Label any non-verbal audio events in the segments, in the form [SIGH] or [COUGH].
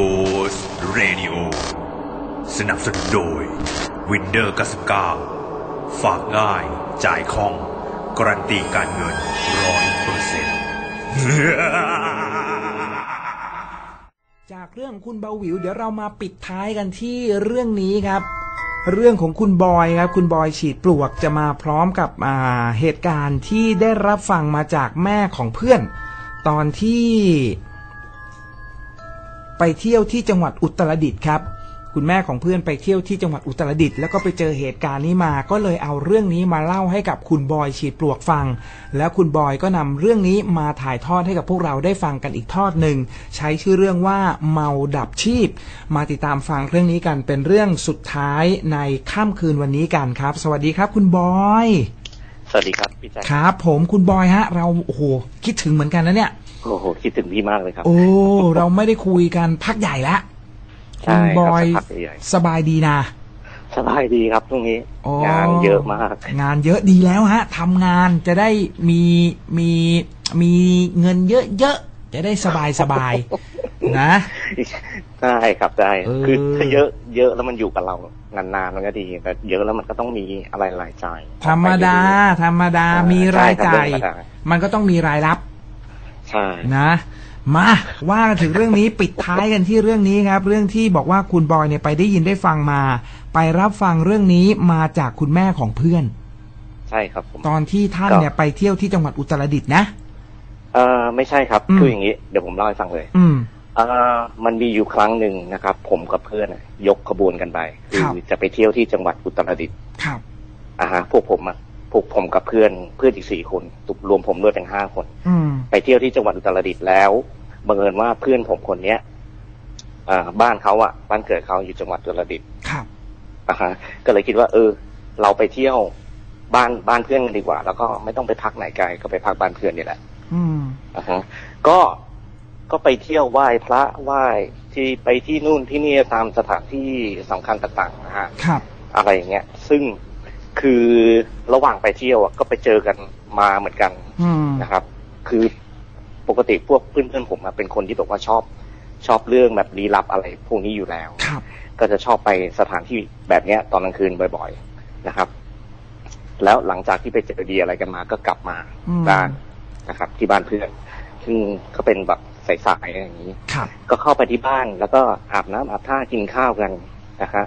Ghost Radio สนับสนุนโดย Windows 99 ฝากง่ายจ่ายคล่องการันตีการเงินร้อยเปอร์เซ็นต์จากเรื่องคุณเบาหวิว เดี๋ยวเรามาปิดท้ายกันที่เรื่องนี้ครับ เรื่องของคุณบอยครับ คุณบอยฉีดปลวกจะมาพร้อมกับเหตุการณ์ที่ได้รับฟังมาจากแม่ของเพื่อน ตอนที่ ไปเที่ยวที่จังหวัดอุตรดิตถ์ครับ คุณแม่ของเพื่อนไปเที่ยวที่จังหวัดอุตรดิตถ์แล้วก็ไปเจอเหตุการณ์นี้มา ก็เลยเอาเรื่องนี้มาเล่าให้กับคุณบอยฉีดปลวกฟัง แล้วคุณบอยก็นำเรื่องนี้มาถ่ายทอดให้กับพวกเราได้ฟังกันอีกทอดหนึ่งใช้ชื่อเรื่องว่าเมาดับชีพ มาติดตามฟังเรื่องนี้กันเป็นเรื่องสุดท้ายในค่ำคืนวันนี้กันครับ สวัสดีครับ คุณบอย สวัสดีครับพี่แจ๊คครับ ผมคุณบอยฮะ เราโอ้โหคิดถึงเหมือนกันนะเนี่ยโอ้โหคิดถึงพี่มากเลยครับ โอ้เราไม่ได้คุยกันพักใหญ่แล้วใช่คุณบอยครับสักพักใหญ่สบายดีนะสบายดีครับช่วงนี้อ๋องานเยอะมาก งานเยอะดีแล้วฮะทำงานจะได้มีมีมีเงินเยอะๆจะได้สบายสบายๆนะใช่ครับใช่เออคือถ้าเยอะเยอะแล้วมันอยู่กับเรา นานๆมันก็ดี แต่เยอะแล้วมันก็ต้องมีอะไรรายจ่าย ธรรมดา ธรรมดาใช่มีรายจ่ายใช่ครับมันก็ต้องมีรายรับ ใช่ นะ มาว่ากันถึงเรื่องนี้ปิดท้ายกันที่เรื่องนี้ครับ เรื่องที่บอกว่าคุณบอยเนี่ยไปได้ยินได้ฟังมา ไปรับฟังเรื่องนี้มาจากคุณแม่ของเพื่อน ใช่ครับผมตอนที่ท่านก็เนี่ยไปเที่ยวที่จังหวัดอุตรดิตถ์นะเออไม่ใช่ครับอืมคืออย่างนี้ เดี๋ยวผมเล่าให้ฟังเลย อืมเออมันมีอยู่ครั้งหนึ่งนะครับ ผมกับเพื่อนน่ะยกขบวนกันไปคืครับจะไปเที่ยวที่จังหวัดอุตรดิตถ์ครับ อ่าฮะพวกผมอะพวกผมกับเพื่อนเพื่อนอีกสี่คนรวมผมด้วยเป็นห้าคน อืม ไปเที่ยวที่จังหวัดอุตรดิตถ์แล้วบังเอิญว่าเพื่อนผมคนเนี้ยอ่าบ้านเขาอะบ้านเกิดเขาอยู่จังหวัดอุตรดิตถ์ ครับอ่าฮะก็เลยคิดว่า เออ เราไปเที่ยวบ้านบ้านเพื่อนกันดีกว่า แล้วก็ไม่ต้องไปพักไหนไกลก็ไปพักบ้านเพื่อนนี่แหละอืมอ่าฮะก็ ก็ไปเที่ยวไหว้พระไหว้ที่ไปที่นู่นที่นี่ตามสถานที่สำคัญต่างๆนะฮะครับ อะไรอย่างเงี้ย ซึ่งคือระหว่างไปเที่ยวอะก็ไปเจอกันมาเหมือนกันอืมนะครับ คือปกติพวกเพื่อนๆผมอะเป็นคนที่แบบว่าชอบชอบเรื่องแบบลี้ลับอะไรพวกนี้อยู่แล้วครับก็จะชอบไปสถานที่แบบเนี้ย ตอนกลางคืนบ่อย ๆนะครับ แล้วหลังจากที่ไปเจอดีอะไรกันมาก็กลับมาอืมบ้านนะครับ ที่บ้านเพื่อนซึ่งก็เป็นแบบ สายๆอะไรอย่างนี้ ครับ ก็เข้าไปที่บ้านแล้วก็อาบน้ำอาบท่ากินข้าวกันนะคะ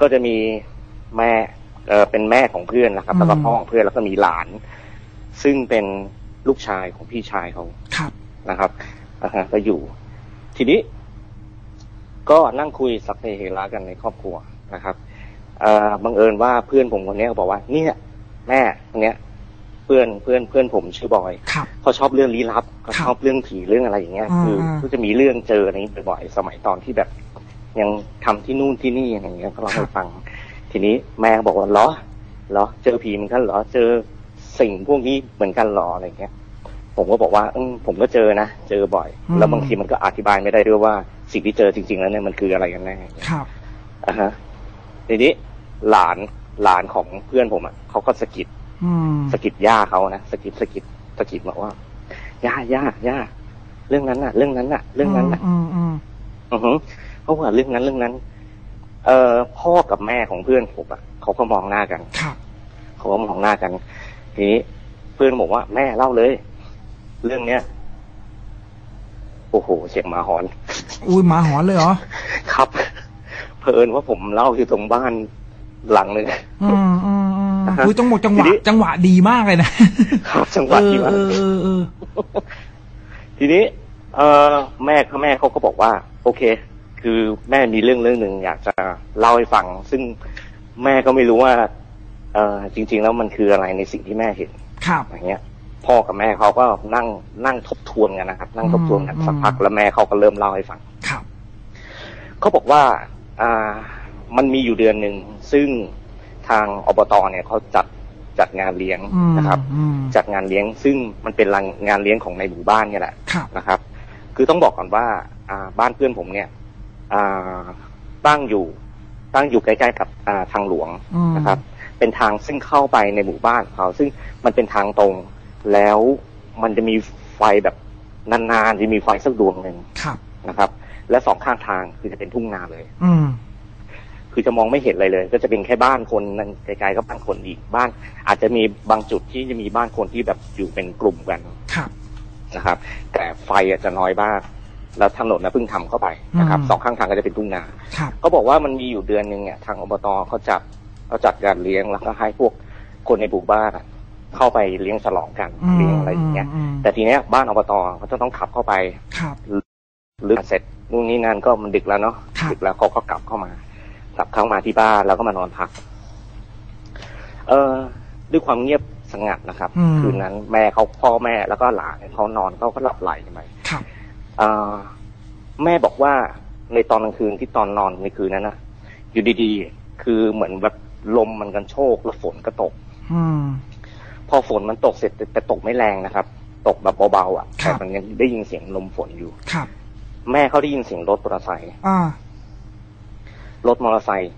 ก็จะมีแม่เออเป็นแม่ของเพื่อนนะครับ แล้วก็อืมพ่อของเพื่อนแล้วก็มีหลาน ซึ่งเป็นลูกชายของพี่ชายเขาครับ นะครับอ่าฮะก็อยู่ ทีนี้ ก็นั่งคุยสักเพเฮระกันในครอบครัวนะครับ เอ่อบังเอิญว่าเพื่อนผมคนเนี้ยก็บอกว่า เนี่ย แม่คนเนี้ย เพื่อนเพื่อนเพื่อนผมชื่อบอยครับเขาชอบเรื่องลี้ลับเขาครับชอบเรื่องผีเรื่องอะไรอย่างเงี้ยอ่าคืออ่าก็จะมีเรื่องเจออะไรนี้บ่อยๆสมัยตอนที่แบบ ยังทำที่นู่นที่นี่อะไรอย่างเงี้ยก็เล่าครัให้บฟัง ทีนี้แม่ก็บอกว่าเหรอเหรอเจอผีเหมือนกันเหรอเจอสิ่งพวกนี้เหมือนกันเหรออะไรอย่างเงี้ย ผมก็บอกว่าอืมผมก็เจอนะเจอบ่อยอืมแล้วบางทีมันก็อธิบายไม่ได้ด้วยว่าสิ่งที่เจอจริง ๆ แล้วเนี่ยมันคืออะไรกันแน่ครับอะฮะทีนี้หลานหลานของเพื่อนผมอะเขาก็สะกิดอืม สะกิดย่าเขานะสะกิดสะกิดสะกิดบอกว่าย่าย่าย่าเรื่องนั้นน่ะ เรื่องนั้นน่ะ เรื่องนั้นน่ะ อืมอืมอือฮึเขาว่าเรื่องนั้นเรื่องนั้น เอ่อพ่อกับแม่ของเพื่อนผมอะเขาก็มองหน้ากันครับเขาก็มองหน้ากันทีนี้เพื่อนบอกว่าแม่เล่าเลย เรื่องเนี้ยโอ้โหเสียงหมาหอน อุ้ยหมาหอนเลยเหรอครับเพอิญว่าผมเล่าอยู่ตรงบ้านหลังหนึ่งอืมอืม อืมอ่าฮะอุ้ยต้องบอกจังหวะทีนี้จังหวะดีมากเลยนะครับจังหวะที่ว่าเออเออเออทีนี้ เออแม่เขาแม่เขาก็บอกว่า โอเค คือแม่มีเรื่องเรื่องหนึ่งอยากจะเล่าให้ฟัง ซึ่งแม่ก็ไม่รู้ว่า เออจริง ๆ แล้วมันคืออะไรในสิ่งที่แม่เห็นครับอย่างเงี้ย พ่อกับแม่เขาก็นั่งนั่งทบทวนกันนะครับ นั่งทบทวนกันอืมสักพักแล้วแม่เขาก็เริ่มเล่าให้ฟังครับเขาบอกว่า อ่า มันมีอยู่เดือนหนึ่งซึ่ง ทางอบตเนี่ยเขาจัดจัดงานเลี้ยงอืมนะครับอืมจัดงานเลี้ยงซึ่งมันเป็นงานเลี้ยงของในหมู่บ้านเนี่ยแหละครับนะครับ คือต้องบอกก่อนว่าอ่าบ้านเพื่อนผมเนี่ยอ่าตั้งอยู่ตั้งอยู่ใกล้ๆกับอ่าทางหลวงอืมนะครับ เป็นทางซึ่งเข้าไปในหมู่บ้านของเขา ซึ่งมันเป็นทางตรงแล้วมันจะมีไฟแบบนานๆจะมีไฟสักดวงหนึ่งครับนะครับ และสองข้างทางคือจะเป็นทุ่งนาเลย อืม คือจะมองไม่เห็นอะไรเลย ก็จะเป็นแค่บ้านคนนั่นไกลๆก็บ้านคนอีกบ้าน อาจจะมีบางจุดที่จะมีบ้านคนที่แบบอยู่เป็นกลุ่มกันครับนะครับ แต่ไฟอะจะน้อยมากแล้วถนนนะเพิ่งทำเข้าไปนะครับอืมสองข้างทางก็จะเป็นทุ่งนาครับเขาบอกว่ามันมีอยู่เดือนหนึ่งเนี่ยทางอบตเขาจัดเขาจัดการเลี้ยงแล้วก็ให้พวกคนในหมู่บ้านอะเข้าไปเลี้ยงฉลองกันอืมเลี้ยงอะไรอย่างเงี้ยอืมแต่ทีเนี้ยบ้านอบตเขาจะต้องขับเข้าไปครับหรือเสร็จนู่นนี่นั่นก็มันดึกแล้วเนาะครับดึกแล้วเขาก็กลับเข้ามา กลับเข้ามาที่บ้านแล้วก็มานอนพัก เออด้วยความเงียบสงัดนะครับอืมคืนนั้นแม่เขาพ่อแม่แล้วก็หลานเขานอนเขาก็หลับไหลกันไปครับเอ่อแม่บอกว่าในตอนกลางคืนที่ตอนนอนในคืนนั้นนะอยู่ดีๆ คือเหมือนแบบลมมันกันโชกแล้วฝนก็ตกอืมพอฝนมันตกเสร็จแต่แต่ตกไม่แรงนะครับ ตกแบบเบาๆอะครัแต่บมันยังได้ยินเสียงลมฝนอยู่ครับ แม่เขาได้ยินเสียงรถมอเตอร์ไซค์อ่า รถมอเตอร์ไซค์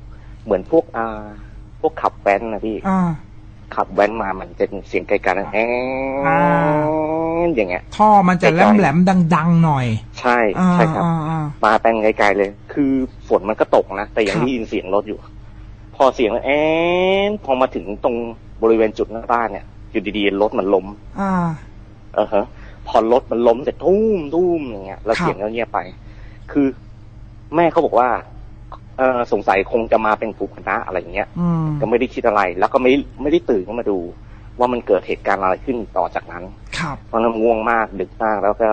เหมือนพวกอ่าพวกขับแว้นนะพี่อ่าขับแว้นมามันจะเสียงไกลๆนะแออ่านอย่างเงี้ย ท่อมันจะแหลมแหลมๆดัง ๆ หน่อย ใช่อ่าใช่ครับอ่าอ่ามาเป็นไกลๆเลย คือฝนมันก็ตกนะ แต่ยังครับได้ยินเสียงรถอยู่ พอเสียงแอนพอมาถึงตรงบริเวณจุดหน้าบ้านเนี่ยอยู่ดีๆรถมันล้มอ่าเออฮะพอรถมันล้มเสร็จทุ่มทุ่มอย่างเงี้ยแล้วครับเสียงก็เงียบไป คือ แม่เขาบอกว่า เออสงสัยคงจะมาเป็นกลุ่มคณะอะไรอย่างเงี้ยอืมก็ไม่ได้คิดอะไร แล้วก็ไม่ไม่ได้ตื่นขึ้นมาดู ว่ามันเกิดเหตุการณ์อะไรขึ้นต่อจากนั้นครับเพราะนั้นง่วงมากดึกมากแล้วก็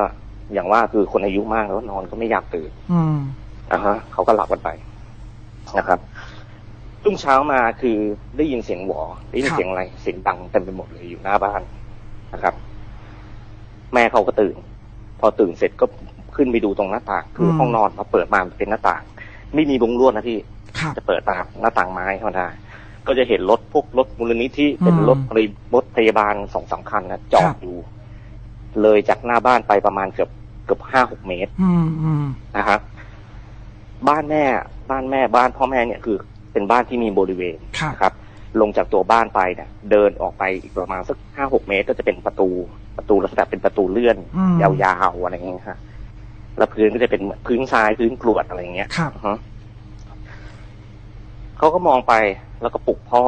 อย่างว่าคือคนอายุมากแล้วนอนก็ไม่อยากตื่นอืมอะฮะเขาก็หลับกันไปนะครับรุ่งเช้ามาคือได้ยินเสียงหวอได้ยินครับเสียงอะไรเสียงดังเต็มไปหมดเลยอยู่หน้าบ้านนะครับ แม่เขาก็ตื่น พอตื่นเสร็จก็ขึ้นไปดูตรงหน้าต่าง คืออมห้องนอนพอเปิดมาเป็นหน้าต่าง ไม่มีบุงลวดนะพี่ครับ จะเปิดตามหน้าต่างไม้ธรรมดาก็จะเห็นรถพวกรถมูลนิธิเป็นอืมรถพยรถพยาบาลสองสามคันนะจอครัดบอยู่ เลยจากหน้าบ้านไปประมาณเกือบเกือบห้าหกเมตรอืมอืมนะครับบ้านแม่บ้านแม่บ้านพ่อแม่เนี่ยคือ เป็นบ้านที่มีบริเวณครับนะครับ ลงจากตัวบ้านไปเนี่ยเดินออกไปอีกประมาณสักห้าหกเมตร ก็จะเป็นประตูประตูลักษณะเป็นประตูเลื่อนอืมยาวๆอะไรอย่างเงี้ยฮะ แล้วพื้นก็จะเป็นเหมือนพื้นทรายพื้นกรวดอะไรอย่างเงี้ยครับอือฮะเขาก็มองไปแล้วก็ปลุกพ่อ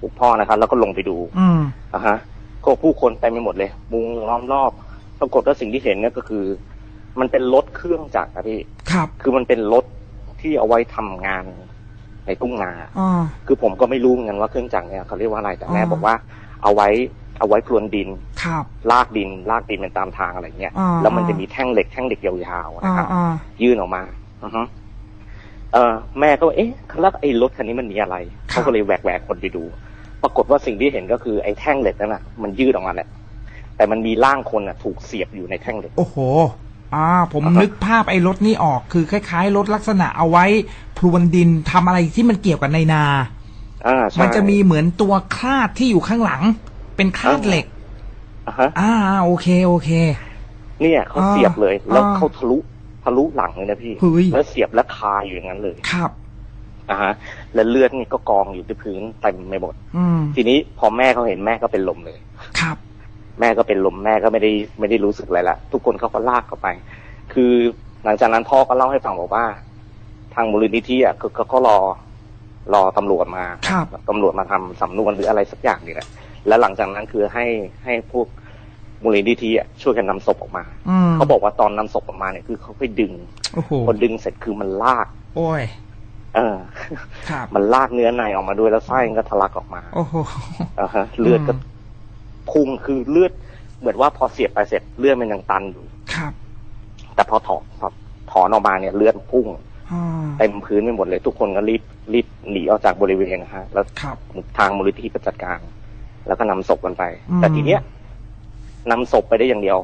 ปลุกพ่อนะครับ แล้วก็ลงไปดู อืมอะฮะ ก็ผู้คนเต็มไปหมดเลย มุงล้อมรอบ ปรากฏว่าสิ่งที่เห็นเนี่ยก็คือ มันเป็นรถเครื่องจักรครับพี่ครับ คือมันเป็นรถที่เอาไว้ทำงานในทุ่งนาอ่าคือผมก็ไม่รู้เหมือนกันว่าเครื่องจักรเนี่ยเขาเรียกว่าอะไรแต่แม่อ่าบอกว่าเอาไว้เอาไว้พรวนดิน ครับลากดินลากดินเป็นตามทางอะไรเงี้ยอ่าแล้วมันจะมีแท่งเหล็กแท่งเหล็กยาวๆอ่านะครับอ่ายื่นออกมาอือฮึเออแม่ก็ว่าเอ๊ะแล้วไอ้รถคันนี้มันมีอะไรครับเขาก็เลยแหวกแหวกคนไปดู ปรากฏว่าสิ่งที่เห็นก็คือไอ้แท่งเหล็กนั่นน่ะมันยืดออกมาแหละแต่มันมีร่างคนน่ะ ถูกเสียบอยู่ในแท่งเหล็กโอ้โหอ่า ผมอ่าฮะนึกภาพไอ้รถนี่ออกคือคล้ายๆรถลักษณะเอาไว้พรวนดินทำอะไรที่มันเกี่ยวกับในนาอ่าใช่มันจะมีเหมือนตัวคลาดที่อยู่ข้างหลัง เป็นคลาดเหล็ก อ่าฮะอ่าโอเคโอเค เนี่ยเขาอ่าเสียบเลย แล้วอ่าเขาทะลุทะลุหลังเลยนะพี่เฮ้ยแล้วเสียบและคาอยู่อย่างนั้นเลยครับอ่าฮะ แล้วเลือดนี่ก็กองอยู่ที่พื้นเต็มไปหมดอืมทีนี้พอแม่เขาเห็นแม่ก็เป็นลมเลยครับ แม่ก็เป็นลมแม่ก็ไม่ได้ไม่ได้รู้สึกอะไรละทุกคนเขาก็ลากเข้าไป คือหลังจากนั้นพ่อก็เล่าให้ฟังบอกว่า ทางมูลนิธิอะก็ก็ก็รอรอตำรวจมาครับตำรวจมาทำสำนวนหรืออะไรสักอย่างนี่แหละ แล้วหลังจากนั้นคือให้ให้พวกมูลนิธิอะช่วยกันนำศพออกมาอืมเขาบอกว่าตอนนำศพออกมาเนี่ยคือเขาไปดึงโอ้โหพอดึงเสร็จคือมันลาก โอ้ย เออครับมันลากเนื้อในออกมาด้วยแล้วไส้มันก็ทะลักออกมา โอ้โหอ่าฮะเลือดก็อืมพุ่งคือเลือดเหมือนว่าพอเสียบไปเสร็จเลือดมันยังตันอยู่ครับ แต่พอถอนพอถอนออกมาเนี่ยเลือดพุ่งอ่าเต็มพื้นไปหมดเลย ทุกคนก็รีบรีบหนีออกจากบริเวณนะฮะ แล้วครับทางมูลนิธิก็จัดการ แล้วก็นำศพกันไปอืมแต่ทีเนี้ยนำศพไปได้อย่างเดียว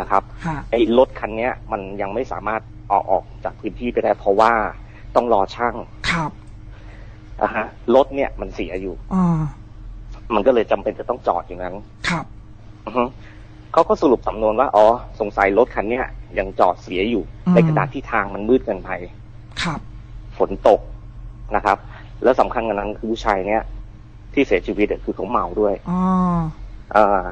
นะครับฮะไอ้รถคันเนี้ย มันยังไม่สามารถเออกออกจากพื้นที่ไปได้ เพราะว่าต้องรอช่างครับอะฮะรถเนี่ยมันเสียอยู่อ่ามันก็เลยจำเป็นจะต้องจอดอย่างนั้น ครับอือฮึเขาก็สรุปสำนวนว่าอ๋อสงสัยรถคันเนี้ยยังจอดเสียอยู่อืมในขณะที่ทางมันมืดเกินไปครับ ฝนตกนะครับ แล้วสำคัญกว่านั้นคือผู้ชายเนี้ย ที่เสียชีวิตอะคือเขาเมาด้วยอ่าอ่า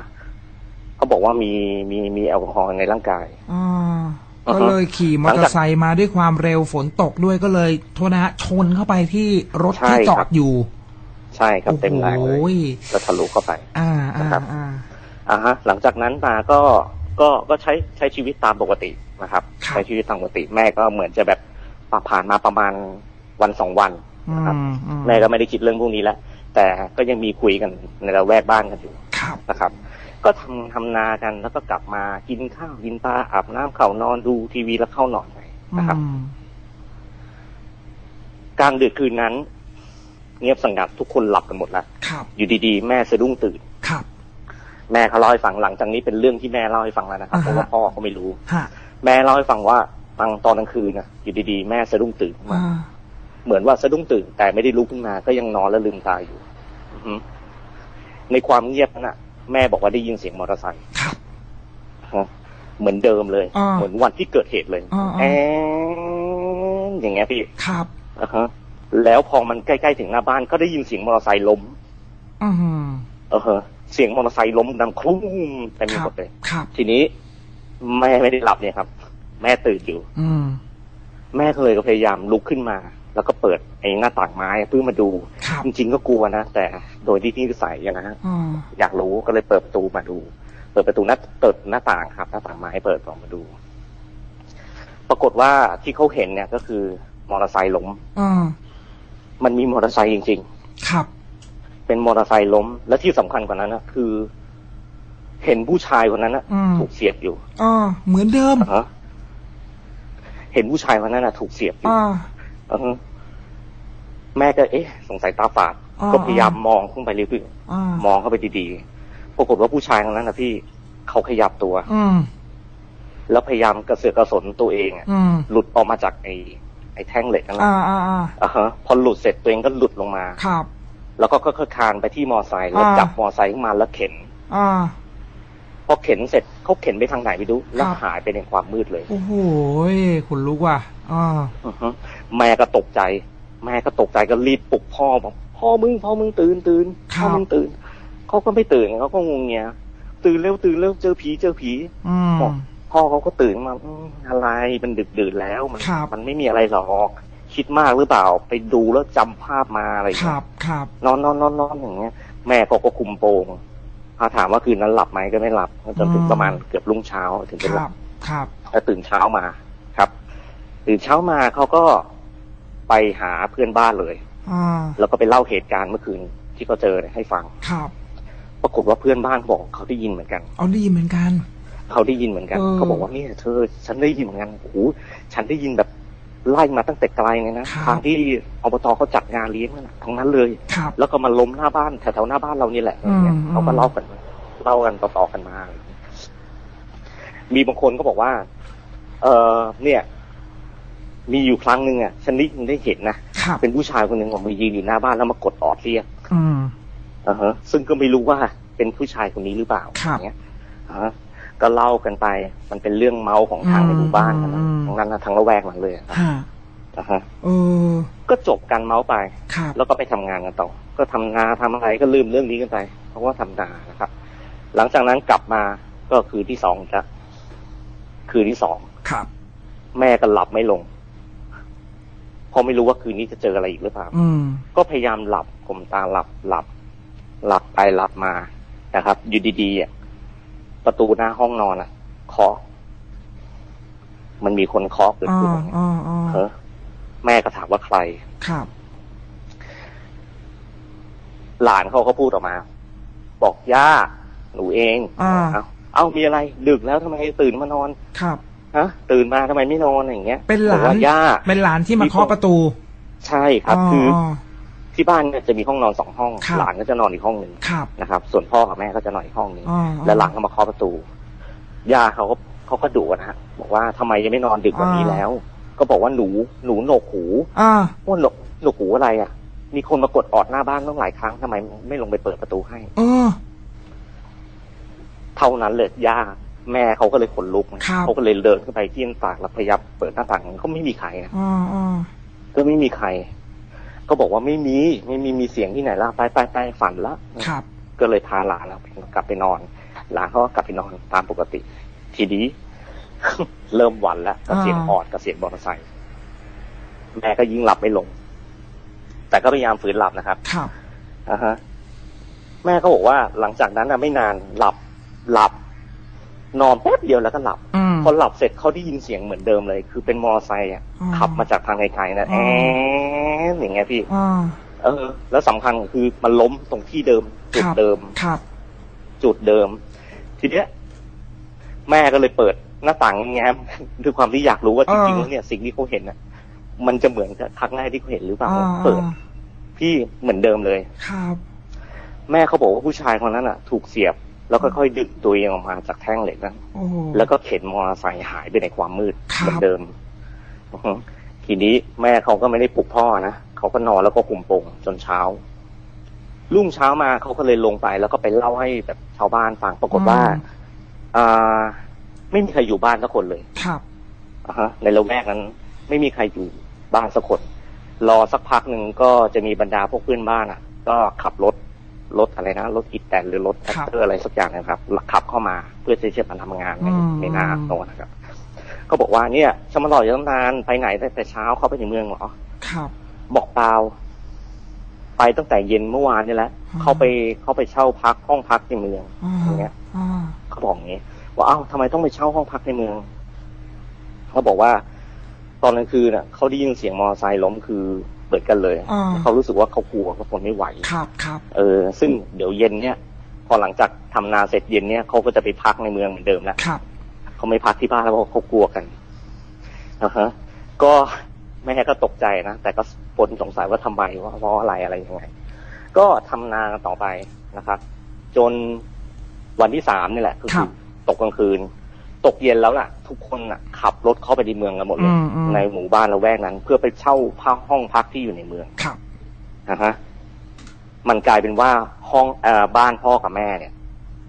เขาบอกว่ามีมีมีแอลกอฮอล์ในร่างกายอ่าอือก็ฮึเลยขี่มอเตอร์ไซค์มาด้วยความเร็วฝนตกด้วยก็เลยโทษนะฮะชนเข้าไปที่รถที่ใช่จอครัดบอยู่ ใช่ครับเต็มแรงเลยโอ้ยก็ทะลุเข้าไป อ่าอ่านะครับอ่าอ่าฮะ หลังจากนั้นมาก็ก็ก็ใช้ใช้ชีวิตตามปกตินะครับครับ ใช้ชีวิตตามปกติแม่ก็เหมือนจะแบบผ่านมาประมาณวันสองวันอืนะครับมอืแม่ก็ไม่ได้คิดเรื่องพวกนี้แล้ว แต่ก็ยังมีคุยกันในละแวกบ้านกันอยู่ครับนะครับ ก็ทำทำนากันแล้วก็กลับมากินข้าวกินปลาอาบน้ำเข้านอนดูทีวีแล้วเข้านอนไปนะครับอืมกลางดึกคืนนั้น เงียบสงัดทุกคนหลับกันหมดแล้วครับอยู่ดีๆ แม่สะดุ้งตื่นครับแม่เขาเล่าให้ฟังหลังจากนี้เป็นเรื่องที่แม่เล่าให้ฟังแล้วนะครับอ่าฮะเพราะว่าพ่อเขาไม่รู้ฮะแม่เล่าให้ฟังว่าตอนตอนกลางคืนนะอยู่ดีๆ แม่สะดุ้งตื่นขึ้นมาอ่า เหมือนว่าสะดุ้งตื่นแต่ไม่ได้ลุกขึ้นมา ก็ยังนอนและลืมตาอยู่อือฮึในความเงียบนั้นน่ะ แม่บอกว่าได้ยินเสียงมอเตอร์ไซค์ครับฮะเหมือนเดิมเลยอ่าเหมือนวันที่เกิดเหตุเลยอ่าๆแอนอย่างเงี้ยพี่ครับอ่าฮะ แล้วพอมันใกล้ๆถึงหน้าบ้านก็ได้ยินเสียงมอเตอร์ไซค์ล้มอืมเออฮะเสียงมอเตอร์ไซค์ล้มดังคลุ้มเต็มไปหมดเลยครับทีนี้แม่ไม่ได้หลับเนี่ยครับ แม่ตื่นอยู่ อืมแม่ก็เลยก็พยายามลุกขึ้นมา แล้วก็เปิดไอ้หน้าต่างไม้เพื่อมาดูครับจริงๆก็กลัวนะ แต่โดยที่นิสัยอะนะฮะอืมอยากรู้ก็เลยเปิดประตูมาดู เปิดประตูหน้าเปิดหน้าต่างครับ หน้าต่างไม้เปิดออกมาดู ปรากฏว่าที่เขาเห็นเนี่ยก็คือมอเตอร์ไซค์ล้มอ่ามันมีมอเตอร์ไซค์จริงครับๆเป็นมอเตอร์ไซค์ล้ม และที่สำคัญกว่านั้นนะคือ เห็นผู้ชายคนนั้นนะอืมถูกเสียบอยู่อ่าเหมือนเดิมอ่าฮะเห็นผู้ชายคนนั้นนะถูกเสียบอยู่อ่าอือฮึ แม่ก็เอ๊ะ สงสัยตาฝาดอ่าก็พยายามมองขึ้นไปเรื่อยอ่าๆมองเข้าไปดีๆ ปรากฏว่าผู้ชายคนนั้นนะพี่เขาขยับตัว อืมแล้วพยายามกระเสือกกระสนตัวเองอะอืมหลุดออกมาจากไอ้ไอ้แท่งเหล็กนั่นแหละอ่าอ่าอ่าอะฮะพอหลุดเสร็จตัวเองก็หลุดลงมาครับ แล้วก็ค่อยๆคลานไปที่มอไซค์แล้วอ่าจับมอไซค์ขึ้นมาแล้วเข็น อ่า พอเข็นเสร็จเขาเข็นไปทางไหนไม่รู้แล้วครับหายไปในความมืดเลย โอ้โหขนลุกว่ะอ่าอือฮึแม่ก็ตกใจ แม่ก็ตกใจก็รีบปลุกพ่อบอกพ่อมึงพ่อมึงตื่นตื่นพ่อมึงตื่นเขาก็ไม่ตื่นเขาก็งงเงียตื่นเร็วตื่นเร็วเจอผีเจอผีอืมบอกพ่อเขาก็ตื่นมาอืมอะไรมันดึกดื่นแล้วมันครับมันไม่มีอะไรหรอกคิดมากหรือเปล่าไปดูแล้วจำภาพมาอะไรอย่างคเงี้รัยบครับนอนนอนนอนนอนอย่างเงี้ย แม่เขาก็คุมโปง พาถามว่าคืนนั้นหลับไหมก็ไม่หลับจนถึงประมาณเกือบรุ่งเช้าถึงคจะหรัลับบครับแล้วตื่นเช้ามาครับ ตื่นเช้ามาเขาก็ไปหาเพื่อนบ้านเลยอ่าแล้วก็ไปเล่าเหตุการณ์เมื่อคืนที่เขาเจอเนี่ยให้ฟังครับ ปรากฏว่าเพื่อนบ้านบอกเขาได้ยินเหมือนกันเอาดีเหมือนกัน เขาได้ยินเหมือนกันเออเขาบอกว่าเนี่ยเธอ ฉันได้ยินเหมือนกันโอ้โหฉันได้ยินแบบ ไล่มาตั้งแต่ไกลเลยนะครับ ทางที่อบตเขาจัดงานเลี้ยงนั่นน่ะทั้งนั้นเลย ครับ แล้วก็มาล้มหน้าบ้านแถวๆหน้าบ้านเรานี่แหละอย่างเงี้ยอืม เขาก็เล่ากันมาเล่ากันต่อๆกันมามีบางคนก็บอกว่า เออเนี่ย มีอยู่ครั้งหนึ่งอะฉันได้ได้เห็นนะครับ เป็นผู้ชายคนหนึ่งออกมายืนอยู่หน้าบ้านแล้วมากดออดเรียกอืม อ่าฮะ ซึ่งก็ไม่รู้ว่าเป็นผู้ชายคนนี้หรือเปล่าครับ อย่างเงี้ยอ่าฮะ ก็เล่ากันไป มันเป็นเรื่องเมาของทางในหมู่บ้านทั้งนั้นอืมทั้งนั้นนะทั้งละแวกนั้นเลยอะฮะอ่าฮะเออก็จบการเมาไปครับแล้วก็ไปทำงานกันต่อ ก็ทำนาทำอะไรก็ลืมเรื่องนี้กันไป เพราะว่าทำนานะครับ หลังจากนั้นกลับมาก็คืนที่สองจะคืนที่สองครับแม่ก็หลับไม่ลงเพราะไม่รู้ว่าคืนนี้จะเจออะไรอีกหรือเปล่าอืมก็พยายามหลับกลมตาหลับหลับ หลับไปหลับมานะครับ อยู่ดีๆอะ ประตูหน้าห้องนอนอะเคาะมันมีคนเคาะเกิดอ่าขึ้นอ่าอ่าเออแม่ก็ถามว่าใครครับ หลานเขาก็พูดออกมา บอกย่าหนูเองอ่าเอ้าเอ้ามีอะไร ดึกแล้วทำไมตื่นมานอนครับฮะตื่นมาทำไมไม่นอนอย่างเงี้ย เป็นหบอกลานว่าย่าเป็นหลานที่มามีคนเคาะประตู ใช่ครับ คืออ ที่บ้านเนี่ยจะมีห้องนอนสองห้อง ครับหลานก็จะนอนอีกห้องหนึ่งครับนะครับ ส่วนพ่อกับแม่ก็จะนอนอีกห้องหนึ่งอ่าแล้วหลังก็มาเคาะประตูย่าเขาก็เขาก็ดุนะฮะบอกว่าทำไมยังไม่นอนดึกกว่านี้แล้ว ก็บอกว่าหนูหนูโหนกหูอ่าว่าโหนกโหนกหูอะไรอะ มีคนมากดออดหน้าบ้านตั้งหลายครั้งทำไมไม่ลงไปเปิดประตูให้ เออ เท่านั้นเลยย่าแม่เขาก็เลยขนลุกนะครับ เขาก็เลยเดินขึ้นไปที่หน้าต่างแล้วพยายามเปิดหน้าต่างก็ไม่มีใครนะ อ่าอ่าก็ไม่มีใคร ก็บอกว่าไม่มีไม่มีมีเสียงที่ไหนล่ะไปไปไปฝันละครับ ก็เลยพาหลานเรากลับไปนอน หลานเขาก็กลับไปนอนตามปกติ ทีนี้เริ่มหวันแล้วกับอ่าเสียงออดกับเสียงมอเตอร์ไซค์แม่ก็ยิ่งหลับไม่ลง แต่ก็พยายามฝืนหลับนะครับครับอ่าฮะ แม่ก็บอกว่าหลังจากนั้นนะไม่นานหลับหลับ นอนแป๊บเดียวแล้วก็หลับอืมพอหลับเสร็จเขาได้ยินเสียงเหมือนเดิมเลย คือเป็นมอเตอร์ไซค์อะอ่าขับมาจากทางไกลๆนะอ่าแอน อย่างเงี้ยพี่อ่าเออ แล้วสำคัญคือมันล้มตรงที่เดิม จุดครับเดิมครับ จุดเดิม ทีเนี้ย แม่ก็เลยเปิดหน้าต่างแง้มด้วยความที่อยากรู้ว่าจริงๆแล้วเนี่ย สิ่งที่เขาเห็นน่ะ มันจะเหมือนกับครั้งแรกที่เขาเห็นหรือเปล่าอ่าเปิด พี่เหมือนเดิมเลยครับ แม่เขาบอกว่าผู้ชายคนนั้นอะ ถูกเสียบแล้วค่อยๆดึงตัวเองออกมาจากแท่งเหล็กนั้นโอ้โหแล้วก็เข็นมอเตอร์ไซค์หายไปในความมืดครับเหมือนเดิมอือฮึทีนี้แม่เขาก็ไม่ได้ปลุกพ่อนะ เขาก็นอนแล้วก็คุมโปงจนเช้า รุ่งเช้ามาเขาก็เลยลงไป แล้วก็ไปเล่าให้แบบชาวบ้านฟังปรากฏว่าอ่าไม่มีใครอยู่บ้านสักคนเลย ครับอ่าฮะ ในละแวกนั้น ไม่มีใครอยู่บ้านสักคน รอสักพักหนึ่งก็จะมีบรรดาพวกเพื่อนบ้านอะ ก็ขับรถรถอะไรนะรถอีแตนหรือรถแทรกเตอร์อะไรสักอย่างนะครับขับเข้ามาเพื่อที่จะมาทำงานในอืมในนาโนนนะครับ ก็บอกว่าเนี่ยฉันมารออยู่ตั้งนานไปไหนตั้งแต่เช้าเข้าไปในเมืองเหรอครับ บอกเปล่าไปตั้งแต่เย็นเมื่อวานนี่แหละอืมเขาไปเขาไปเช่าพักห้องพักในเมืองอ่าอย่างเงี้ยอ่าเขาบอกอย่างนี้ว่าเอ้าทำไมต้องไปเช่าห้องพักในเมืองเขาบอกว่า ตอนกลางคืนน่ะเขาได้ยินเสียงมอเตอร์ไซค์ล้มคือเปิดกันเลยอ่าเขารู้สึกว่าเขากลัวเขาทนไม่ไหวครับครับเออ ซึ่งเดี๋ยวเย็นเนี่ย พอหลังจากทำนาเสร็จเย็นเนี่ยเขาก็จะไปพักในเมืองเหมือนเดิมแล้วครับเขาไม่พักที่บ้านแล้วเพราะเขากลัวกันอ่าฮะ ก็ แม่ก็ตกใจนะแต่ก็ปนสงสัยว่าทำไมว่าเพราะอะไรอะไรยังไง ก็ทำนากันต่อไปนะครับ จนวันที่สามนี่แหละก็ครัคือบตกกลางคืน ตกเย็นแล้วล่ะ ทุกคนน่ะ ขับรถเข้าไปในเมืองกันหมดเลยอืมอืมในหมู่บ้านละแวกนั้น เพื่อไปเช่าพักห้องพักที่อยู่ในเมืองครับนะฮะมันกลายเป็นว่าห้องเอ่อบ้านพ่อกับแม่เนี่ย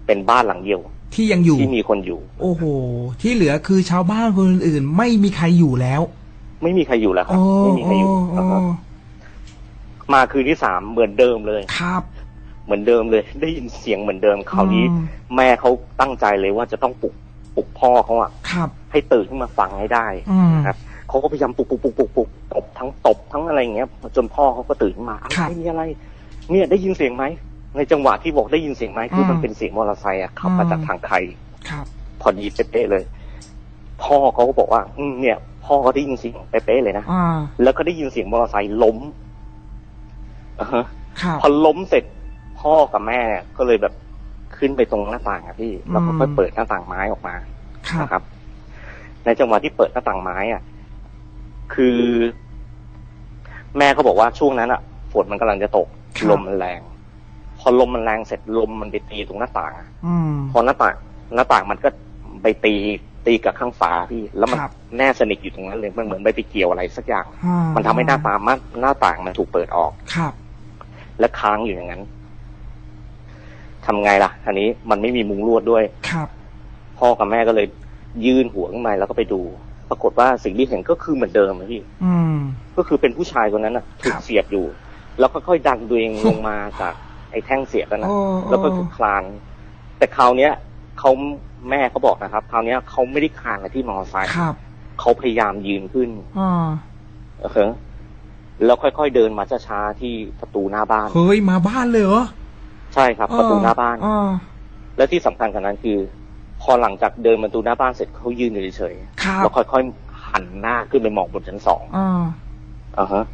เป็นบ้านหลังเดียวที่ยังอยู่ที่มีคนอยู่ โอ้โห ที่เหลือคือชาวบ้านคนอื่นๆไม่มีใครอยู่แล้ว ไม่มีใครอยู่แล้วครับโอ้ไม่มีใครโอ้อยู่โอ้นะครับมาคืนที่สามเหมือนเดิมเลยครับ เหมือนเดิมเลย ได้ยินเสียงเหมือนเดิมคราวนี้อืมแม่เขาตั้งใจเลยว่าจะต้องปลุกปลุกพ่อเขาอะครับให้ตื่นขึ้นมาฟังให้ได้อืมนะครับเขาก็พยายามปลุกปลุกปลุกปลุกปลุกตบทั้งตบทั้งอะไรอย่างเงี้ย จนพ่อเขาก็ตื่นขึ้นมาอะไรครับมีอะไร เนี่ยได้ยินเสียงไหมในจังหวะที่บอกได้ยินเสียงไหมคืออมมันเป็นเสียงมอเตอร์ไซค์อะขับมาอืมจากทางไทยครับพอดีเป๊ะๆเลย พ่อเขาก็บอกว่า อืมเนี่ย พ่อเขาได้ยินเสียงเป๊ะๆเลยนะอ่าแล้วก็ได้ยินเสียงมอเตอร์ไซค์ล้มอ่าฮะครับพอล้มเสร็จพ่อกับแม่เนี่ย ก็เลยแบบขึ้นไปตรงหน้าต่างอะพี่แล้วก็อืมค่อยเปิดหน้าต่างไม้ออกมาครับนะครับ ในจังหวะที่เปิดหน้าต่างไม้อะคือ แม่เขาบอกว่าช่วงนั้นอะฝนมันกำลังจะตกครับลมมันแรง พอลมมันแรงเสร็จลมมันไปตีตรงหน้าต่างอะอืมพอหน้าต่าง หน้าต่างมันก็ไปตี ตีกับข้างฝาพี่ แล้วมันครับแน่สนิทอยู่ตรงนั้นเลยมันเหมือนไปไปเกี่ยวอะไรสักอย่างอ่ามันทำให้หน้าต่างมันหน้าต่างมันถูกเปิดออกครับ และค้างอยู่อย่างนั้นทำไงล่ะอันนี้มันไม่มีมุงลวดด้วยครับ พ่อกับแม่ก็เลย ยื่นหัวขึ้นมาแล้วก็ไปดู ปรากฏว่าสิ่งที่เห็นก็คือเหมือนเดิมนะพี่อืมก็คือเป็นผู้ชายคนนั้นน่ะถูคกรับเสียบอยู่ แล้วค่อยๆดันตัวเองลงมาจากไอ้แท่งเสียบนั้นนะโอ้แล้วก็โอ้คลาน แต่คราวเนี้ยเขา แม่เขาบอกนะครับคราวเนี้ยเขาไม่ได้คลานไปที่มอเตอร์ไซค์ครับเขาพยายามยืนขึ้นอ่าเออแล้วค่อยๆเดินมาช้าๆที่ประตูหน้าบ้านเฮ้ยมาบ้านเลยเหรอใช่ครับ ประตูหน้าบ้านอ่าและที่สำคัญกว่านั้นคือ พอหลังจากเดินประตูหน้าบ้านเสร็จเขายืนอยู่เฉยครัๆบแล้วค่อยๆหันหน้าขึ้นไปมองบนชั้นสองอ่าอ่าฮะ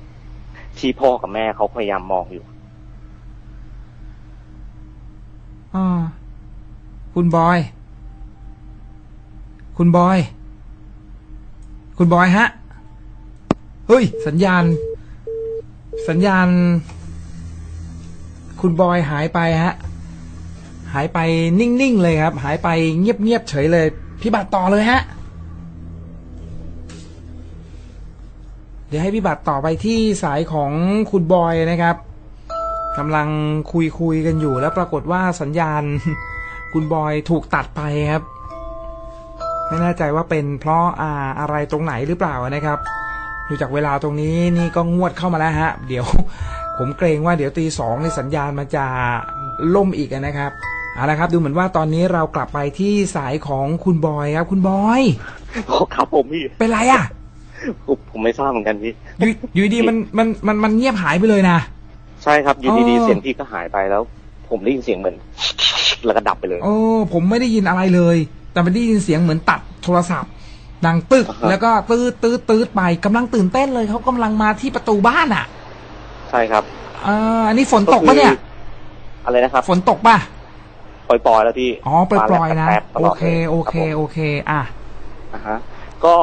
ที่พ่อกับแม่เขาพยายามมองอยู่อ่าคุณบอย คุณบอย คุณบอยฮะ เฮ้ย สัญญาณ สัญญาณ คุณบอยหายไปฮะ หายไปนิ่ง ๆ เลยครับ หายไปเงียบ ๆ เฉยเลย พี่บัตรต่อเลยฮะ เดี๋ยวให้พี่บัตรต่อไปที่สายของคุณบอยนะครับกำลังคุยคุยกันอยู่แล้วปรากฏว่าสัญญาณ คุณบอยถูกตัดไปครับ ไม่แน่ใจว่าเป็นเพราะอ่าอะไรตรงไหนหรือเปล่านะครับดูจากเวลาตรงนี้นี่ก็งวดเข้ามาแล้วฮะ เดี๋ยวผมเกรงว่าเดี๋ยวตีสองในสัญญาณมันจะล่มอีกนะครับเอาละครับ ดูเหมือนว่าตอนนี้เรากลับไปที่สายของคุณบอยครับ คุณบอยโอ้ครับผมพี่เป็นไรอะผมผมไม่ทราบเหมือนกันพี่อยู่อยู่ดีมันมันมันมันเงียบหายไปเลยนะใช่ครับอยู่อ๋ดีอๆเสียงพี่ก็หายไปแล้ว ผมได้ยินเสียงเหมือนแล้วก็ดับไปเลย โอ้ผมไม่ได้ยินอะไรเลย แต่มันได้ยินเสียงเหมือนตัดโทรศัพท์ ดังตึกอ่าฮะแล้วก็ตืดตืดตืดไปกำลังตื่นเต้นเลยเขากำลังมาที่ประตูบ้านอะ ใช่ครับอ่าอันนี้ฝนตกปะเนี่ยก็คืออะไรนะครับ ฝนตกปะปล่อยๆแล้วพี่อ๋อปล่อยๆนะฟ้าแลบๆตโอลดเคลยโอเครับผมโอเค อะอ่าฮะ ก็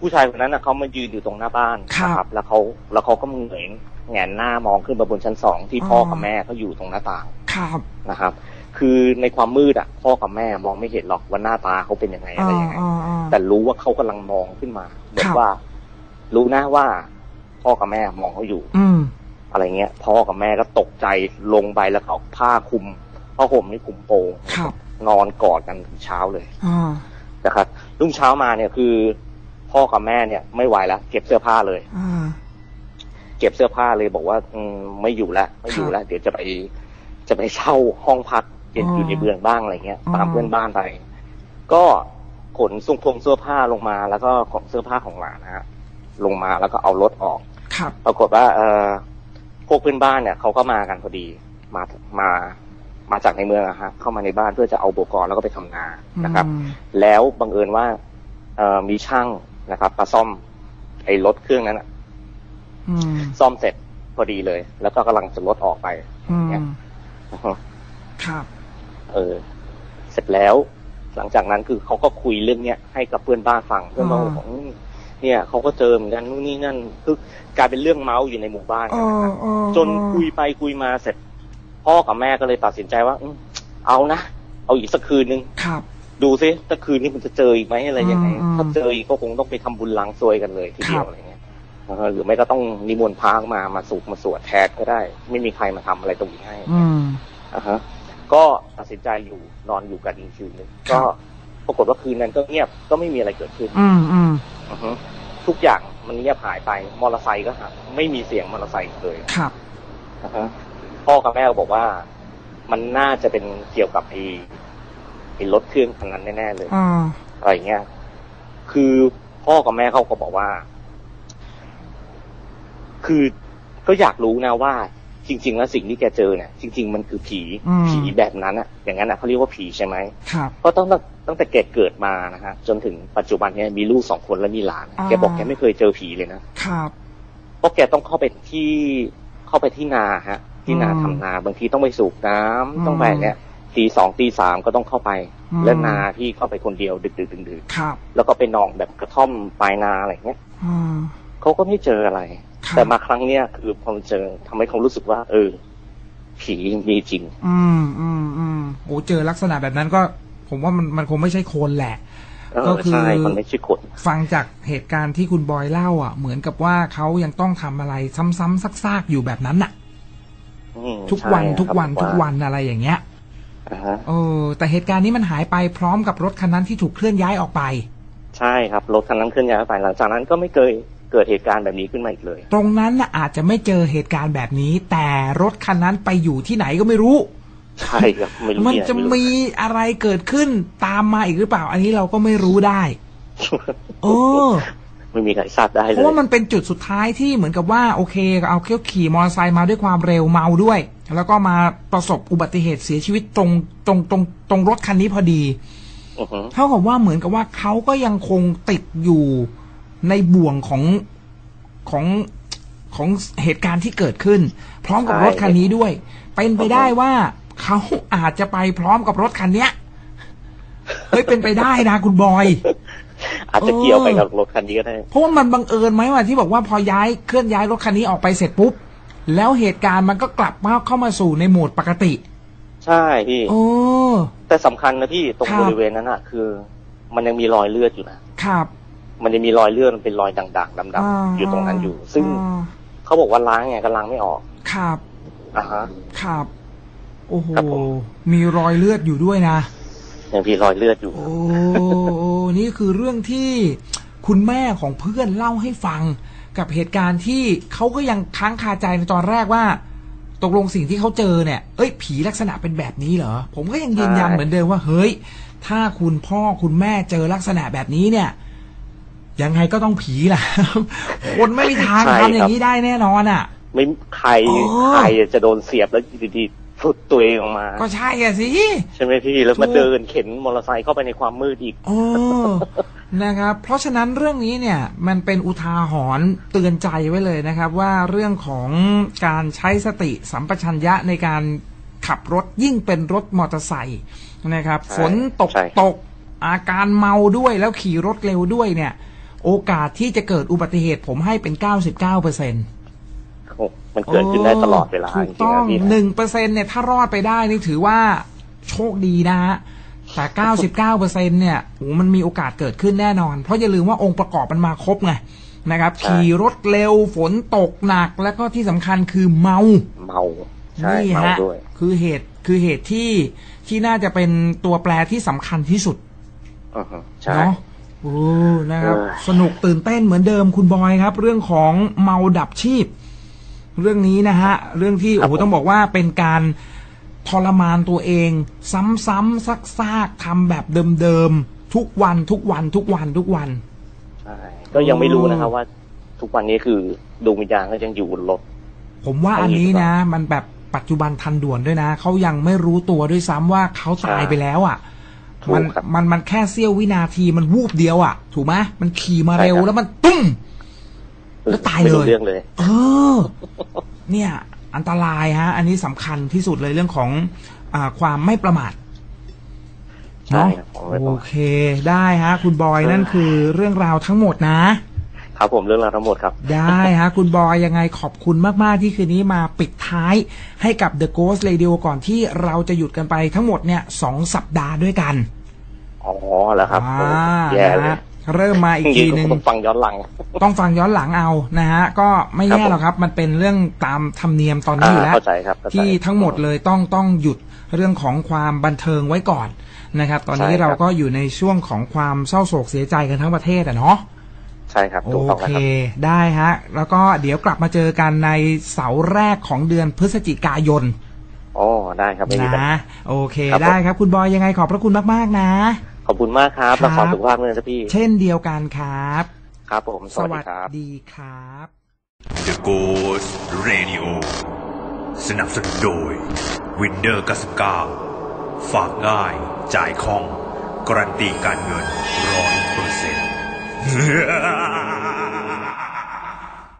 ผู้ชายคนนั้นนะเขามายืนอยู่ตรงหน้าบ้านครับนะแล้วเขาแล้วเขาก็เหงยแงนหน้ามองขึ้นมาบนชั้นสองที่พ่ออ๋อกับแม่เขาอยู่ตรงหน้าต่างครับนะครับ คือในความมืดอะ พ่อกับแม่มองไม่เห็นหรอกว่าหน้าตาเขาเป็นยังไงอะไรอ่ายังไงอ่าอ่าแต่รู้ว่าเขากำลังมองขึ้นมาเหมือครันบว่า รู้นะว่า พ่อกับแม่มองเขาอยู่ อืมอะไรเงี้ย พ่อกับแม่ก็ตกใจลงไปแล้วก็เอาผ้าคลุมผ้าห่มนี่คลุมโปงครับนอนกอดกันถึงเช้าเลยอ่านะครับรุ่งเช้ามาเนี่ยคือ พ่อกับแม่เนี่ย ไม่ไหวแล้วเก็บเสื้อผ้าเลยอ่าเก็บเสื้อผ้าเลยบอกว่า อืมไม่อยู่แล้วไม่อยู่แล้วเดี๋ยวจะไปจะไปเช่าห้องพัก เย็นอ๋อออยู่ในเมืองบ้างอะไรเงี้ยอ๋อตามเพื่อนบ้านไป ก็ขนซุงพงเสื้อผ้าลงมา แล้วก็ของเสื้อผ้าของหลานนะฮะลงมาแล้วก็เอารถออกครับปรากฏว่า เออพวกเพื่อนบ้านเนี่ยเขาก็มากันพอดีมามามาจากในเมืองอะฮะเข้ามาในบ้านเพื่อจะเอาอุปกรณ์แล้วก็ไปทำนานะครับอืมแล้วบังเอิญว่า เออมีช่างนะครับมาซ่อมไอ้รถเครื่องนั้นอะอืมซ่อมเสร็จพอดีเลย แล้วก็กำลังจะลดออกไปอืมเนี่ยครับ เออ เสร็จแล้ว หลังจากนั้นคือเขาก็คุยเรื่องเนี้ยให้กับเพื่อนบ้านฟังเพื่อนบ้านบอกอืมเนี่ยเขาก็เจอเหมือนกันนู่นนี่นั่นคือกลายเป็นเรื่องเมาส์อยู่ในหมู่บ้านเอกันนะอครับเออจนคุยไปคุยมาเสร็จ พ่อกับแม่ก็เลยตัดสินใจว่าอืมเอานะเอาอีกสักคืนนึงครับ ดูซิถ้าคืนนี้มันจะเจออีกไหมอะไรยังไงอืมถ้าเจออีกก็คงต้องไปทำบุญล้างซวยกันเลยทีเดีครัยวบอะไรเงี้ยเออหรือไม่ก็ต้องนิมนต์พระมามาสูบมาสวดแทนก็ได้ ไม่มีใครมาทำอะไรตรงนี้ให้อืมอ่าฮะ ก็ตัดสินใจอยู่นอนอยู่กันอีกคืนหนึงครัก็บปรากฏว่าคืนนั้นก็เงียบก็ไม่มีอะไรเกิดขึ้น อืมอืมอือฮึทุกอย่างมันเงียบหายไปมอเตอร์ไซค์ก็หายไม่มีเสียงมอเตอร์ไซค์อีกเลยครับนะฮะพ่อกับแม่ก็บอกว่า มันน่าจะเป็นเกี่ยวกับไอ้ไอ้รถเครื่องคันนั้นแน่ๆเลยอ่าอะไรอย่างเงี้ยคือพ่อกับแม่เขาก็บอกว่า คือก็อยากรู้นะว่า จริง ๆ แล้วสิ่งที่แกเจอเนี่ยจริง ๆ มันคือผีอืมผีแบบนั้นอะอย่างนั้นอะเขาเรียกว่าผีใช่ไหมครับเพราะตั้งแต่ตั้งแต่แกเกิดมานะฮะจนถึงปัจจุบันเนี้ยมีลูกสองคนและมีหลานอ่าแกบอกแกไม่เคยเจอผีเลยนะครับเพราะแกต้องเข้าไปที่เข้าไปที่นาฮะ ที่นาอืมทำนาบางทีต้องไปสูบน้ำอืมต้องไปเนี่ยตีสองตีสามก็ต้องเข้าไปอืมแล้วนาที่เข้าไปคนเดียวดึกดึกดึกดึกครับแล้วก็ไปนอนแบบกระท่อมปลายนาอะไรเงี้ยอืม เขาก็ไม่เจออะไรครับแต่มาครั้งเนี้ยคือพอเจอทำให้เขารู้สึกว่า เออ ผีมีจริง อืมอืมอืมโอ้เจอลักษณะแบบนั้นก็ ผมว่ามันมันคงไม่ใช่คนแหละเออก็คือใช่มันไม่ใช่คนฟังจากเหตุการณ์ที่คุณบอยเล่า อะ เหมือนกับว่าเขายังต้องทำอะไรซ้ำๆซากๆอยู่แบบนั้นน่ะอืมทุกวันใช่ทุกวันครับทุกวันอะไรอย่างเงี้ยอ่าฮะเออ แต่เหตุการณ์นี้มันหายไปพร้อมกับรถคันนั้นที่ถูกเคลื่อนย้ายออกไป ใช่ครับ รถคันนั้นเคลื่อนย้ายไปหลังจากนั้นก็ไม่เคย เกิดเหตุการณ์แบบนี้ขึ้นมาอีกเลย ตรงนั้นน่ะอาจจะไม่เจอเหตุการณ์แบบนี้ แต่รถคันนั้นไปอยู่ที่ไหนก็ไม่รู้ใช่ครับไม่รู้มันที่ไหจะไรู้มีอะไรเกิดขึ้นตามมาอีกหรือเปล่า อันนี้เราก็ไม่รู้ได้เออไม่มีใครทราบได้เพเลยราะว่ามันเป็นจุดสุดท้ายที่เหมือนกับว่าโอเคเอาเคี่ยวขี่มอเตอร์ไซค์มาด้วยความเร็วเมาด้วย แล้วก็มาประสบอุบัติเหตุเสียชีวิตตรงตรงตรงตรงรถคันนี้พอดีอือฮึเท่ากับว่าเหมือนกับว่าเขาก็ยังคงติดอยู่ ในบ่วงของของของเหตุการณ์ที่เกิดขึ้น พร้อมกับรถคันนี้ด้วย เป็นไปได้ว่าเขาอาจจะไปพร้อมกับรถคันเนี้ยเฮ้ยเป็นไปได้นะคุณบอยอาจจะเกี่ยวไปกับรถคันนี้ก็ได้เพราะว่ามันบังเอิญไหมว่าที่บอกว่าพอย้ายเคลื่อนย้ายรถคันนี้ออกไปเสร็จปุ๊บ แล้วเหตุการณ์มันก็กลับมาเข้ามาสู่ในโหมดปกติ ใช่พี่โอ้แต่สำคัญนะพี่ตรงครับบริเวณนั้นอะคือ มันยังมีรอยเลือดอยู่นะครับ มันยังมีรอยเลือดมันเป็นรอยด่างๆดำาๆอยู่ตรงนั้นอยู่ ซึ่งอ่าเขาบอกว่าล้างไงก็ล้างไม่ออกครับอะฮะครับโอ้โหครับผมมีรอยเลือดอยู่ด้วยนะยังมีรอยเลือดอยู่ โอ้นี่คือเรื่องที่คุณแม่ของเพื่อนเล่าให้ฟัง กับเหตุการณ์ที่เขาก็ยังค้างคาใจในตอนแรกว่า ตกลงสิ่งที่เขาเจอเนี่ย เอ้ย ผีลักษณะเป็นแบบนี้เหรอ ผมก็ยังยืนยันใช่เหมือนเดิมว่า เฮ้ย ถ้าคุณพ่อคุณแม่เจอลักษณะแบบนี้เนี่ย ยังไงก็ต้องผีแหละคนไม่มีทางทำอย่างนี้ได้แน่นอนอะ ไม่ใครอ๋อใครจะโดนเสียบแล้วอยู่ดีๆฟุดตัวเองออกมา ก็ใช่อะสิใช่ไหมพี่แล้วมาถูกเดินเข็นมอเตอร์ไซค์เข้าไปในความมืดอีกโอ้นะครับ เพราะฉะนั้นเรื่องนี้เนี่ยมันเป็นอุทาหรณ์เตือนใจไว้เลยนะครับ ว่าเรื่องของการใช้สติสัมปชัญญะในการขับรถยิ่งเป็นรถมอเตอร์ไซค์นะครับใช่ฝนตกใช่ครับตกอาการเมาด้วยแล้วขี่รถเร็วด้วยเนี่ย โอกาสที่จะเกิดอุบัติเหตุผมให้เป็น99เปอร์เซ็นต์โอ้มันเกิดขึ้นได้ตลอดเวลาถูจกริงต้องๆนะพี่หนึ่งเปอร์เซ็นเนี่ย ถ้ารอดไปได้นี่ถือว่าโชคดีนะฮะแต่เก้าสิบเก้าเปอร์เซ็นเนี่ยโอ้มันมีโอกาสเกิดขึ้นแน่นอน เพราะอย่าลืมว่าองค์ประกอบมันมาครบไงนะครับใช่ขี่รถเร็วฝนตกหนักแล้วก็ที่สำคัญคือเมา เมาใช่นี่เมาฮะด้วยคือเหตุคือเหตุที่ที่น่าจะเป็นตัวแปรที่สำคัญที่สุดอือฮึใช่เนาะ โอ้นะครับเออสนุกตื่นเต้นเหมือนเดิมคุณบอยครับ เรื่องของเมาดับชีพ เรื่องนี้นะฮะ เรื่องที่โอ้โหต้องบอกว่าเป็นการทรมานตัวเอง ซ้ำๆซากๆทำแบบเดิมๆทุกวันทุกวันทุกวันทุกวันใช่ก็ยังไม่รู้นะครับว่า ทุกวันนี้คือดวงวิญญาณก็ยังอยู่บนรถผมว่าอันนี้นะ มันแบบปัจจุบันทันด่วนด้วยนะเขายังไม่รู้ตัวด้วยซ้ำว่าเขาตายไปแล้วอะถูก มันครับมันมันแค่เสี้ยววินาทีมันวูบเดียวอะ ถูกไหมมันขี่มาเร็วใช่ครับแล้วมันตุ้มแล้วตายเลยไม่รู้เรื่องเลย เออ เนี่ย อันตรายฮะ อันนี้สำคัญที่สุดเลยเรื่องของอาความไม่ประมาทใช่เนาะครับผมไม่พโออเคได้ฮะ คุณบอยนั่นคือเรื่องราวทั้งหมดนะ ครับผมเรื่องราวทั้งหมดครับ ได้ฮะ คุณบอยยังไงขอบคุณมาก ๆ ที่คืนนี้มาปิดท้ายให้กับ The Ghost Radio ก่อนที่เราจะหยุดกันไปทั้งหมดเนี่ยสองสัปดาห์ด้วยกัน อ๋อแล้วครับอ่าโอ้แย่นะเลยฮะเริ่มมาอีกจริทีงๆหนึ่งต้องฟังย้อนหลัง ต้องฟังย้อนหลังเอานะฮะ ก็ไม่ครับแย่ผมหรอกครับ มันเป็นเรื่องตามธรรมเนียมตอนนี้อยู่แล้วเข้าใจครับเข้าใจที่ทั้งหมดเลยต้องต้องหยุดเรื่องของความบันเทิงไว้ก่อนนะครับ ตอนนี้ใช่ครับเราก็อยู่ในช่วงของความเศร้าโศกเสียใจกันทั้งประเทศอะเนาะ ใช่ครับโอถูกต้องเคนะครับได้ฮะ แล้วก็เดี๋ยวกลับมาเจอกันในเสาร์แรกของเดือนพฤศจิกายนอ๋อได้ครับไม่มีปัญนะหาโอเคครับผมได้ครับคุณบอยยังไงขอบพระคุณมากๆนะ ขอบคุณมากครับครับรักษาสุขภาพด้วยนะพี่ เช่นเดียวกันครับ ครับผม สวัสดีครับดีครับ The Ghost Radio สนับสนุนโดย Windows 99ฝากง่าย จ่ายคล่องการันตีการเงินร้อ Yeah. [LAUGHS]